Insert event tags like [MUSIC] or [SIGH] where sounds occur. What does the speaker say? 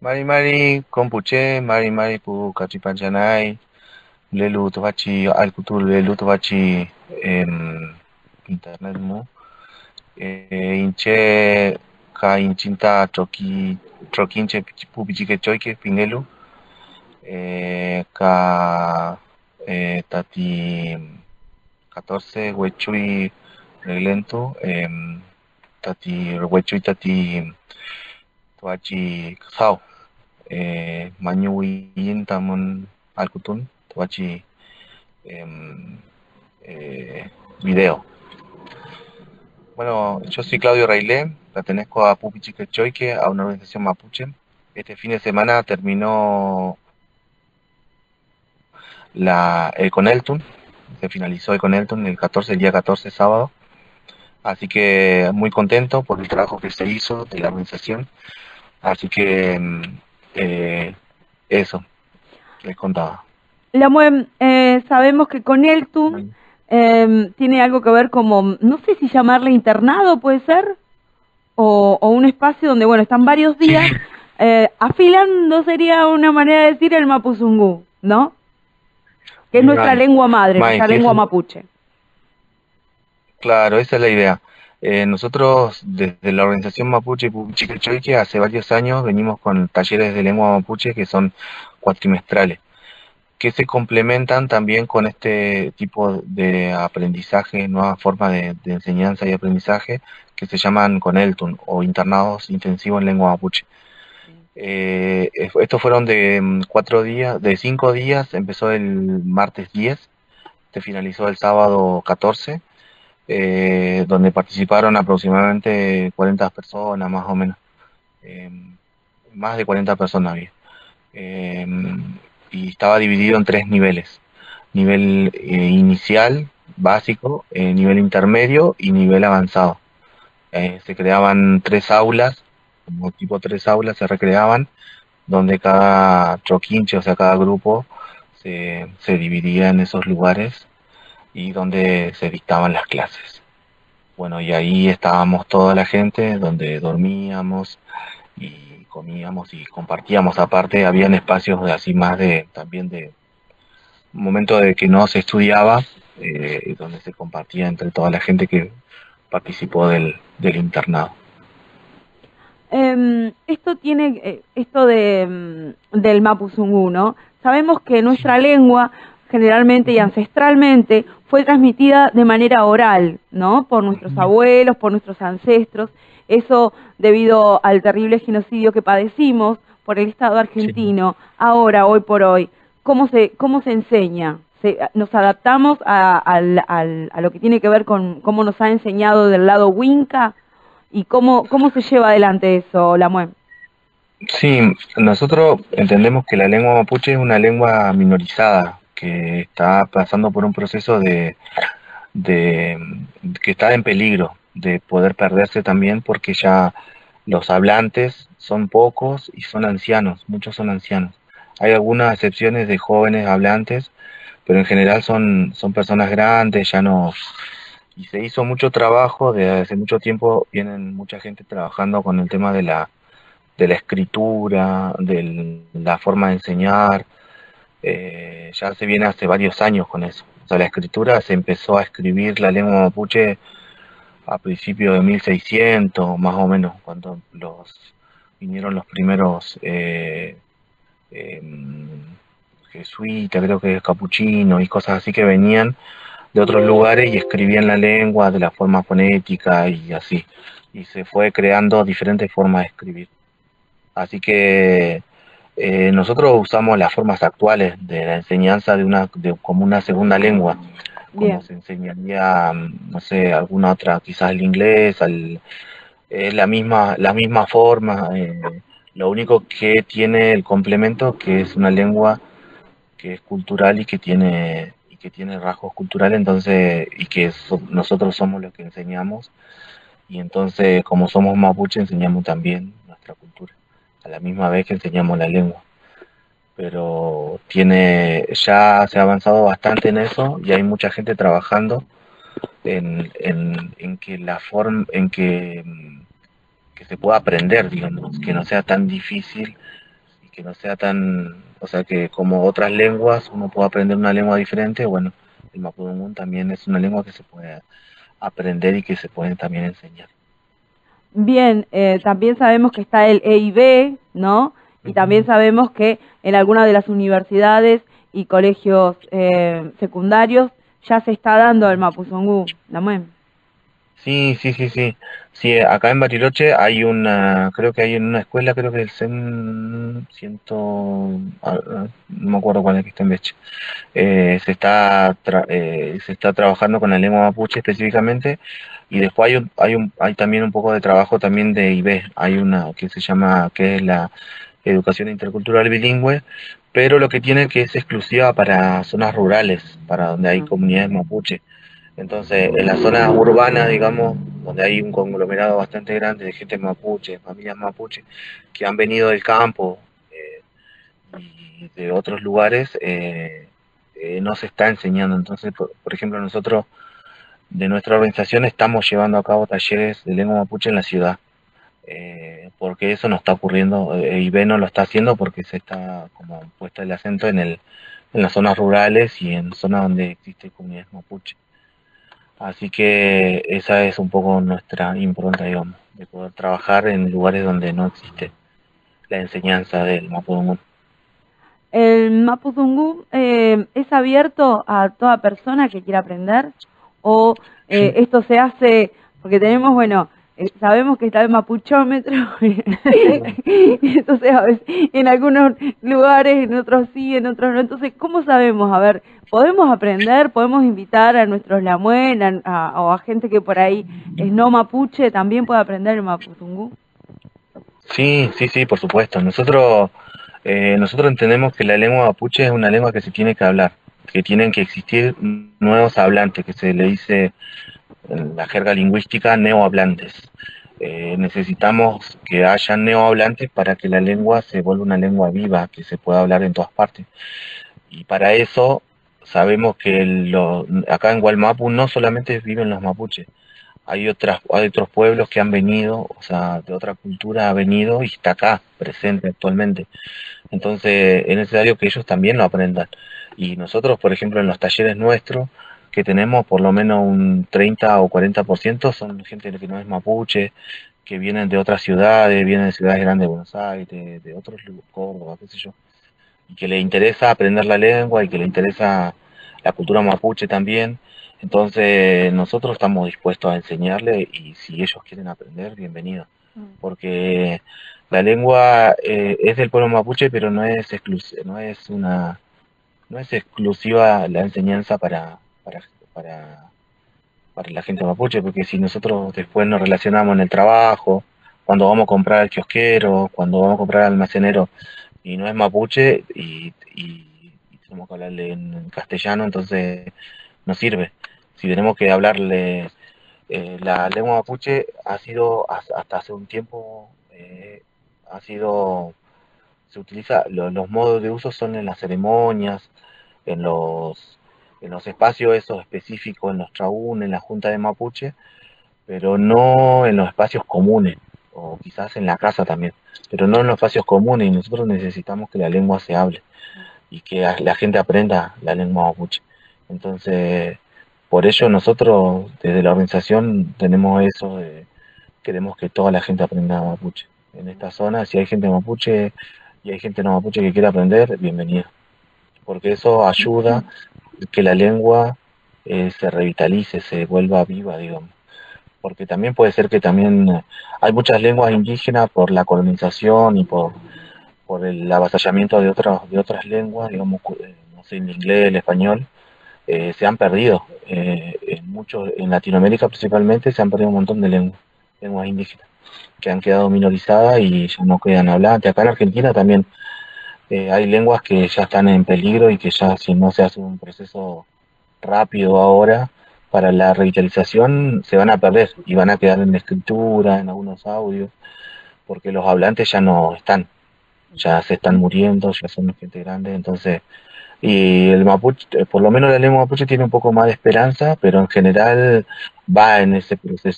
Mari Mari Kompuche, Mari Mari Pu Kachipanchanay, Lelu Tobachi, Alkutul Lelu Tobachi en internet mu. Eh, inche ka inchinta troki trokinche pupichike choike pinelu. Eh, ka eh, tati 14 huechui reglento, eh, tati huechui tati tuachi sao. Eh, mañuin tamon alkutun, tuachi em, eh, video. Bueno, yo soy Claudio Railé, pertenezco a Pupichique Choique, a una organización mapuche. Este fin de semana terminó la, el Coneltun, se finalizó el Coneltun el 14, el día 14, sábado. Así que muy contento por el trabajo que se hizo de la organización. Así que mm, eh, eso, les contaba. La eh, sabemos que Coneltun eh, tiene algo que ver como, no sé si llamarle internado, puede ser, o, o un espacio donde, bueno, están varios días eh, afilando, sería una manera de decir el mapuzungú, ¿no? que es nuestra lengua madre, nuestra lengua mapuche. Claro, esa es la idea. Eh, nosotros desde la organización Mapuche Puchiquechoique hace varios años venimos con talleres de lengua mapuche que son cuatrimestrales, que se complementan también con este tipo de aprendizaje, nueva forma de, de enseñanza y aprendizaje que se llaman CONELTUN o internados intensivos en lengua mapuche. Eh, estos fueron de mm, cuatro días, de cinco días, empezó el martes 10, se finalizó el sábado 14, eh, donde participaron aproximadamente 40 personas más o menos, eh, más de 40 personas había. Eh, y estaba dividido en tres niveles, nivel eh, inicial, básico, eh, nivel intermedio y nivel avanzado. Eh, se creaban tres aulas como tipo tres aulas se recreaban, donde cada troquinche, o sea, cada grupo se, se dividía en esos lugares y donde se dictaban las clases. Bueno, y ahí estábamos toda la gente, donde dormíamos y comíamos y compartíamos. Aparte, habían espacios de así más de, también de, un momento de que no se estudiaba, eh, donde se compartía entre toda la gente que participó del, del internado. Eh, esto tiene, eh, esto de, mm, del Mapuzungú, ¿no? Sabemos que nuestra lengua generalmente y ancestralmente fue transmitida de manera oral, ¿no? Por nuestros abuelos, por nuestros ancestros. Eso debido al terrible genocidio que padecimos por el Estado argentino. Sí. Ahora, hoy por hoy, ¿cómo se, cómo se enseña? Se, ¿Nos adaptamos a, a, a, a, lo que tiene que ver con cómo nos ha enseñado del lado Winca? ¿Y cómo, cómo se lleva adelante eso, la MUE? Sí, nosotros entendemos que la lengua mapuche es una lengua minorizada, que está pasando por un proceso de, de que está en peligro de poder perderse también porque ya los hablantes son pocos y son ancianos, muchos son ancianos. Hay algunas excepciones de jóvenes hablantes, pero en general son, son personas grandes, ya no, y se hizo mucho trabajo, desde hace mucho tiempo vienen mucha gente trabajando con el tema de la, de la escritura, de la forma de enseñar, eh, ya se viene hace varios años con eso. O sea, la escritura se empezó a escribir la lengua mapuche a principios de 1600, más o menos, cuando los vinieron los primeros eh, eh, jesuitas, creo que capuchinos y cosas así que venían de otros lugares y escribían la lengua de la forma fonética y así. Y se fue creando diferentes formas de escribir. Así que eh, nosotros usamos las formas actuales de la enseñanza de una de, como una segunda lengua, como Bien. se enseñaría, no sé, alguna otra, quizás el inglés, al, eh, la misma la misma forma. Eh, lo único que tiene el complemento que es una lengua que es cultural y que tiene que tiene rasgos culturales entonces y que so, nosotros somos los que enseñamos y entonces como somos mapuche enseñamos también nuestra cultura la misma vez que enseñamos la lengua pero tiene ya se ha avanzado bastante en eso y hay mucha gente trabajando en, en, en que la forma en que, que se pueda aprender digamos que no sea tan difícil y que no sea tan, o sea, que como otras lenguas uno puede aprender una lengua diferente, bueno, el mapudungun también es una lengua que se puede aprender y que se puede también enseñar. Bien, eh, también sabemos que está el EIB, ¿no? Y también sabemos que en algunas de las universidades y colegios eh, secundarios ya se está dando el Mapuzungú, ¿no? Sí, sí, sí, sí. Sí, acá en Bariloche hay una, creo que hay en una escuela, creo que el CEM ciento, ah, ah, no me acuerdo cuál es que está en Beche. Eh, se está eh, se está trabajando con la lengua mapuche específicamente y después hay un, hay un, hay también un poco de trabajo también de IB. Hay una que se llama que es la educación intercultural bilingüe, pero lo que tiene que es exclusiva para zonas rurales, para donde hay comunidades mapuche. Entonces, en las zonas urbanas, digamos, donde hay un conglomerado bastante grande de gente mapuche, familias mapuche, que han venido del campo eh, y de otros lugares, eh, eh, no se está enseñando. Entonces, por, ejemplo, nosotros de nuestra organización estamos llevando a cabo talleres de lengua mapuche en la ciudad, porque eso no está ocurriendo, y no lo está haciendo porque se está como puesto el acento en, el, en las zonas rurales y en zonas donde existe comunidades mapuche. Así que esa es un poco nuestra impronta, digamos, de poder trabajar en lugares donde no existe la enseñanza del Mapudungun. ¿El Mapudungun eh, es abierto a toda persona que quiera aprender? ¿O eh, esto se hace, porque tenemos, bueno, eh, sabemos que está el mapuchómetro, [LAUGHS] entonces a veces en algunos lugares, en otros sí, en otros no. Entonces, ¿cómo sabemos? A ver, ¿podemos aprender? ¿Podemos invitar a nuestros lamuen o a gente que por ahí es no mapuche, también puede aprender el? Sí, sí, sí, por supuesto. Nosotros, eh, nosotros entendemos que la lengua mapuche es una lengua que se tiene que hablar, que tienen que existir nuevos hablantes, que se le dice en la jerga lingüística neohablantes. Eh, necesitamos que haya neohablantes para que la lengua se vuelva una lengua viva, que se pueda hablar en todas partes. Y para eso sabemos que lo, acá en Gualmapu no solamente viven los mapuches, hay otras hay otros pueblos que han venido, o sea, de otra cultura ha venido y está acá, presente actualmente. Entonces es necesario que ellos también lo aprendan. Y nosotros, por ejemplo, en los talleres nuestros, que tenemos, por lo menos un 30 o 40% son gente que no es mapuche, que vienen de otras ciudades, vienen de ciudades grandes de Buenos Aires, de, otros lugares, Córdoba, qué sé yo, y que le interesa aprender la lengua y que le interesa la cultura mapuche también. Entonces nosotros estamos dispuestos a enseñarle y si ellos quieren aprender, bienvenido. Mm. Porque la lengua eh, es del pueblo mapuche, pero no es no es una no es exclusiva la enseñanza para para, para, para la gente mapuche, porque si nosotros después nos relacionamos en el trabajo, cuando vamos a comprar al kiosquero, cuando vamos a comprar al almacenero, y no es mapuche, y, y, tenemos que hablarle en castellano, entonces no sirve. Si tenemos que hablarle, eh, la lengua mapuche ha sido, hasta hace un tiempo, eh, ha sido, se utiliza, los modos de uso son en las ceremonias, en los en los espacios esos específicos, en los traún, en la Junta de Mapuche, pero no en los espacios comunes, o quizás en la casa también, pero no en los espacios comunes, y nosotros necesitamos que la lengua se hable y que la gente aprenda la lengua mapuche. Entonces, por ello nosotros desde la organización tenemos eso de queremos que toda la gente aprenda mapuche. En esta zona, si hay gente mapuche y hay gente no mapuche que quiere aprender, bienvenido. Porque eso ayuda que la lengua eh, se revitalice, se vuelva viva, digamos. Porque también puede ser que también eh, hay muchas lenguas indígenas por la colonización y por, por el avasallamiento de otras, de otras lenguas, digamos, eh, no sé, el inglés, el español, se han perdido. en, muchos, en Latinoamérica principalmente se han perdido un montón de lenguas, lenguas indígenas, que han quedado minorizadas y ya no quedan hablantes. Acá en Argentina también eh, hay lenguas que ya están en peligro y que ya si no se hace un proceso rápido ahora para la revitalización se van a perder y van a quedar en la escritura, en algunos audios, porque los hablantes ya no están, ya se están muriendo, ya son gente grande, entonces y el mapuche, por lo menos la lengua mapuche tiene un poco más de esperanza, pero en general va en ese proceso.